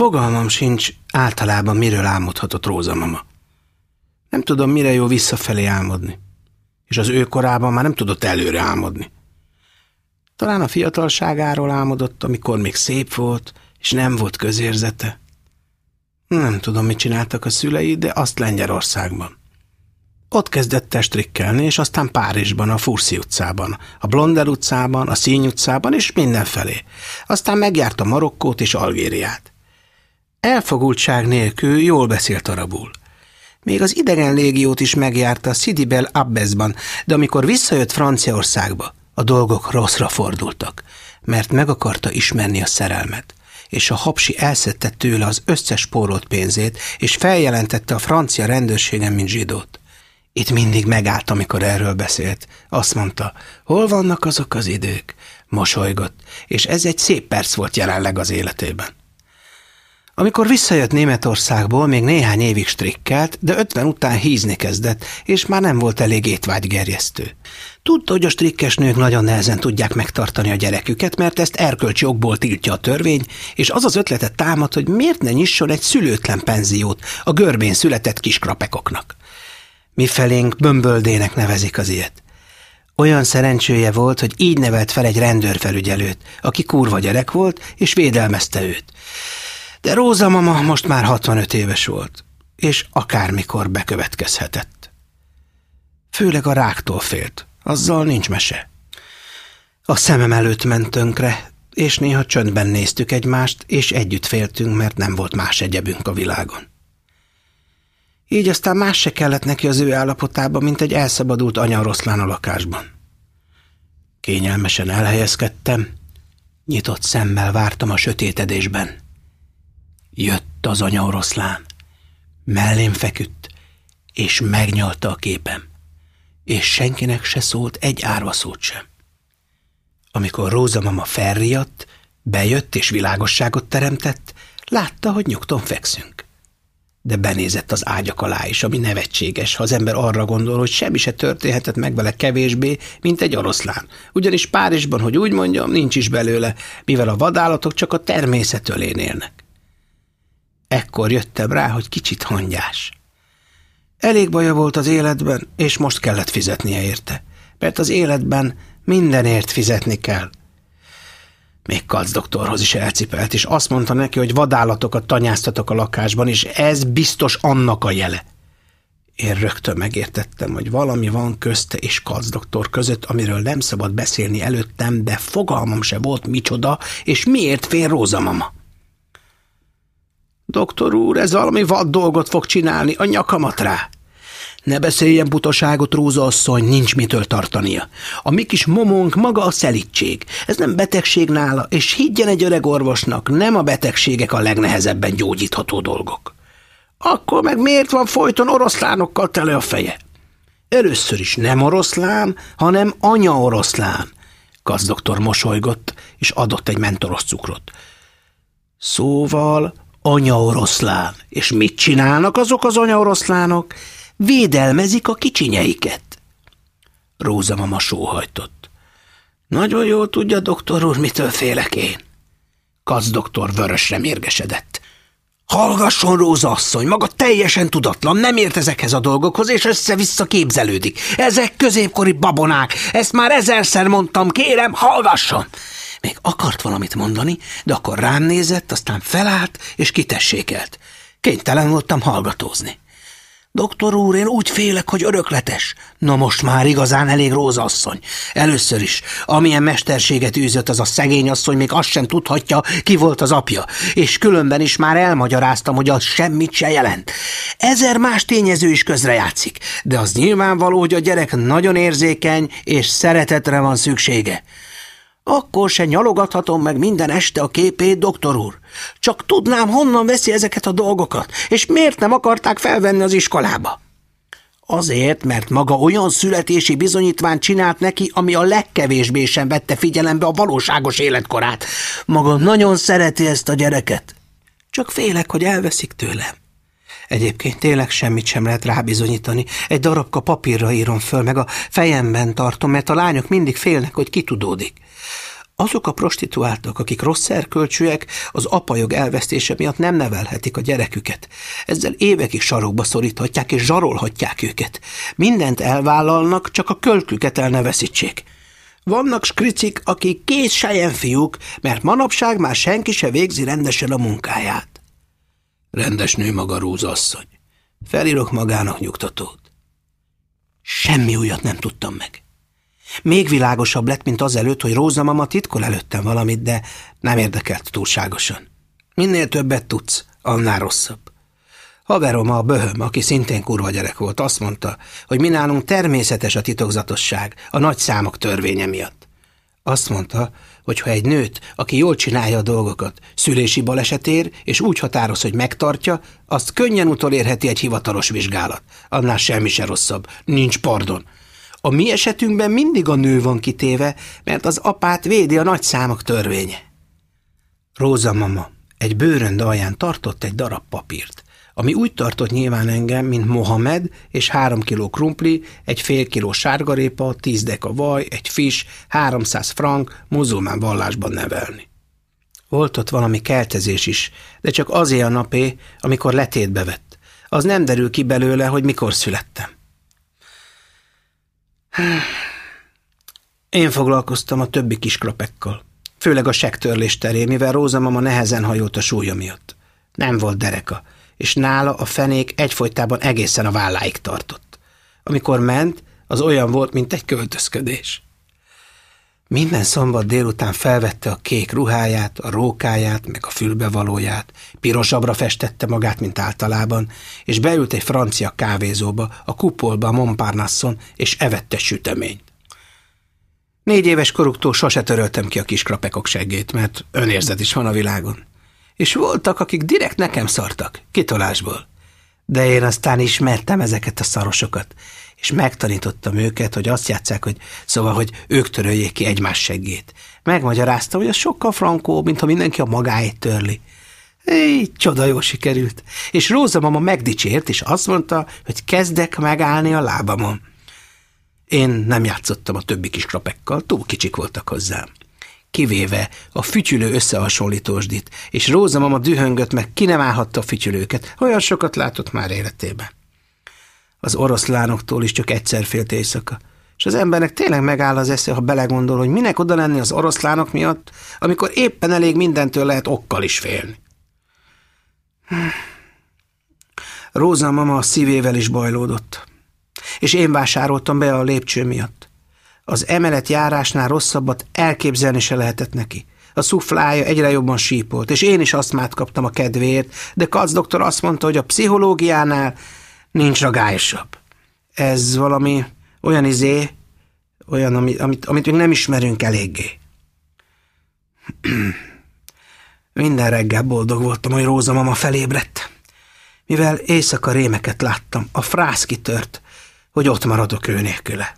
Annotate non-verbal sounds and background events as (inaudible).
Fogalmam sincs általában miről álmodhatott Róza mama. Nem tudom, mire jó visszafelé álmodni. És az ő korában már nem tudott előre álmodni. Talán a fiatalságáról álmodott, amikor még szép volt, és nem volt közérzete. Nem tudom, mit csináltak a szülei, de azt Lengyelországban. Ott kezdett testrikkelni, és aztán Párizsban, a Furszi utcában, a Blonder utcában, a Színy utcában, és mindenfelé. Aztán megjárta Marokkót és Algériát. Elfogultság nélkül jól beszélt arabul. Még az idegen légiót is megjárta Sidibel Abbezban, de amikor visszajött Franciaországba, a dolgok rosszra fordultak, mert meg akarta ismerni a szerelmet és a hapsi elszedte tőle az összes spórolt pénzét, és feljelentette a francia rendőrségen, mint zsidót. Itt mindig megállt, amikor erről beszélt. Azt mondta, hol vannak azok az idők? Mosolygott, és ez egy szép perc volt jelenleg az életében. Amikor visszajött Németországból, még néhány évig strikkelt, de ötven után hízni kezdett, és már nem volt elég étvágygerjesztő. Tudta, hogy a strikkes nők nagyon nehezen tudják megtartani a gyereküket, mert ezt erkölcsi jogból tiltja a törvény, és az az ötletet támad, hogy miért ne nyisson egy szülőtlen penziót a görbén született kiskrapekoknak. Mi felénk bömböldének nevezik az ilyet. Olyan szerencsője volt, hogy így nevelt fel egy rendőrfelügyelőt, aki kurva gyerek volt, és védelmezte őt. De Róza mama most már 65 éves volt, és akármikor bekövetkezhetett. Főleg a ráktól félt, azzal nincs mese. A szemem előtt ment tönkre, és néha csöndben néztük egymást, és együtt féltünk, mert nem volt más egyebünk a világon. Így aztán más se kellett neki az ő állapotában, mint egy elszabadult oroszlán a lakásban. Kényelmesen elhelyezkedtem, nyitott szemmel vártam a sötétedésben. Jött az oroszlán, mellém feküdt, és megnyalta a képem, és senkinek se szólt egy árva szót sem. Amikor Róza mama felriadt, bejött és világosságot teremtett, látta, hogy nyugton fekszünk de benézett az ágyak alá is, ami nevetséges, ha az ember arra gondol, hogy semmi se történhetett meg vele kevésbé, mint egy oroszlán. Ugyanis Párizsban, hogy úgy mondjam, nincs is belőle, mivel a vadállatok csak a természet ölén élnek. Ekkor jöttem rá, hogy kicsit hangyás. Elég baja volt az életben, és most kellett fizetnie érte, mert az életben mindenért fizetni kell, még Kac doktorhoz is elcipelt, és azt mondta neki, hogy vadállatokat tanyáztatok a lakásban, és ez biztos annak a jele. Én rögtön megértettem, hogy valami van közte és Kac doktor között, amiről nem szabad beszélni előttem, de fogalmam se volt micsoda, és miért fél Róza mama. Doktor úr, ez valami vad dolgot fog csinálni, a nyakamat rá. Ne beszéljen butaságot, Róza asszony, nincs mitől tartania. A mi kis momónk maga a szelítség. Ez nem betegség nála, és higgyen egy öreg orvosnak, nem a betegségek a legnehezebben gyógyítható dolgok. Akkor meg miért van folyton oroszlánokkal tele a feje? Először is nem oroszlán, hanem anya oroszlán. Gazdoktor mosolygott, és adott egy mentoros cukrot. Szóval anya oroszlán. És mit csinálnak azok az anya oroszlánok? Védelmezik a kicsinyeiket. Róza mama sóhajtott. Nagyon jól tudja, doktor úr, mitől félek én. Kac doktor vörösre mérgesedett. Hallgasson, Róza asszony, maga teljesen tudatlan, nem ért ezekhez a dolgokhoz, és össze-vissza képzelődik. Ezek középkori babonák, ezt már ezerszer mondtam, kérem, hallgasson! Még akart valamit mondani, de akkor rám nézett, aztán felállt, és kitessékelt. Kénytelen voltam hallgatózni. Doktor úr, én úgy félek, hogy örökletes. Na most már igazán elég rózasszony. Először is, amilyen mesterséget űzött az a szegény asszony, még azt sem tudhatja, ki volt az apja. És különben is már elmagyaráztam, hogy az semmit se jelent. Ezer más tényező is közrejátszik, de az nyilvánvaló, hogy a gyerek nagyon érzékeny, és szeretetre van szüksége. Akkor se nyalogathatom meg minden este a képét, doktor úr. Csak tudnám, honnan veszi ezeket a dolgokat, és miért nem akarták felvenni az iskolába. Azért, mert maga olyan születési bizonyítványt csinált neki, ami a legkevésbé sem vette figyelembe a valóságos életkorát. Maga nagyon szereti ezt a gyereket. Csak félek, hogy elveszik tőlem. Egyébként tényleg semmit sem lehet rábizonyítani. Egy darabka papírra írom föl, meg a fejemben tartom, mert a lányok mindig félnek, hogy kitudódik. Azok a prostituáltak, akik rossz erkölcsűek, az apajog elvesztése miatt nem nevelhetik a gyereküket. Ezzel évekig sarokba szoríthatják és zsarolhatják őket. Mindent elvállalnak, csak a kölküket el. Vannak skricik, akik kész fiúk, mert manapság már senki se végzi rendesen a munkáját. Rendes nő maga Róza asszony. Felírok magának nyugtatót. Semmi újat nem tudtam meg. Még világosabb lett, mint azelőtt, hogy Róza mama titkol előttem valamit, de nem érdekelt túlságosan. Minél többet tudsz, annál rosszabb. Haverom a böhöm, aki szintén kurva gyerek volt, azt mondta, hogy mi nálunk természetes a titokzatosság, a nagy számok törvénye miatt. Azt mondta, hogy ha egy nőt, aki jól csinálja a dolgokat, szülési baleset ér, és úgy határoz, hogy megtartja, azt könnyen utolérheti egy hivatalos vizsgálat. Annál semmi se rosszabb. Nincs pardon. A mi esetünkben mindig a nő van kitéve, mert az apát védi a nagy számok törvénye. Róza mama egy bőrönd alján tartott egy darab papírt, ami úgy tartott nyilván engem, mint Mohamed és három kiló krumpli, egy fél kiló sárgarépa, tíz deka vaj, egy fish, 300 frank, muzulmán vallásban nevelni. Volt ott valami keltezés is, de csak azért a napé, amikor letétbe vett. Az nem derül ki belőle, hogy mikor születtem. Én foglalkoztam a többi kisklapekkal, főleg a sektörlés terén, mivel Róza mama nehezen hajolt a súlya miatt. Nem volt dereka, és nála a fenék egyfolytában egészen a válláig tartott. Amikor ment, az olyan volt, mint egy költözködés. Minden szombat délután felvette a kék ruháját, a rókáját, meg a fülbevalóját, pirosabbra festette magát, mint általában, és beült egy francia kávézóba, a kupolba, a Montparnasson, és evette süteményt. Négy éves koruktól sose töröltem ki a kis krapekok seggét, mert önérzet is van a világon. És voltak, akik direkt nekem szartak, kitolásból. De én aztán ismertem ezeket a szarosokat, és megtanítottam őket, hogy azt játszák, hogy szóval, hogy ők töröljék ki egymás seggét. Megmagyaráztam, hogy az sokkal frankó, mint ha mindenki a magáét törli. Így csoda jó sikerült. És Róza mama megdicsért, és azt mondta, hogy kezdek megállni a lábamon. Én nem játszottam a többi kis krapekkal, túl kicsik voltak hozzám. Kivéve a fütyülő összehasonlítósdit, és Róza mama dühöngött, meg ki nem állhatta a fütyülőket. Olyan sokat látott már életében. Az oroszlánoktól is csak egyszer félt éjszaka. És az embernek tényleg megáll az esze, ha belegondol, hogy minek oda lenni az oroszlánok miatt, amikor éppen elég mindentől lehet okkal is félni. Róza mama a szívével is bajlódott, és én vásároltam be a lépcső miatt. Az emelet járásnál rosszabbat elképzelni se lehetett neki. A szuflája egyre jobban sípolt, és én is asztmát kaptam a kedvéért, de Kac doktor azt mondta, hogy a pszichológiánál nincs ragályosabb. Ez valami olyan izé, olyan, amit, amit, amit még nem ismerünk eléggé. (clears throat) Minden reggel boldog voltam, hogy Róza mama felébredt. Mivel éjszaka rémeket láttam, a frász kitört, hogy ott maradok ő nélküle.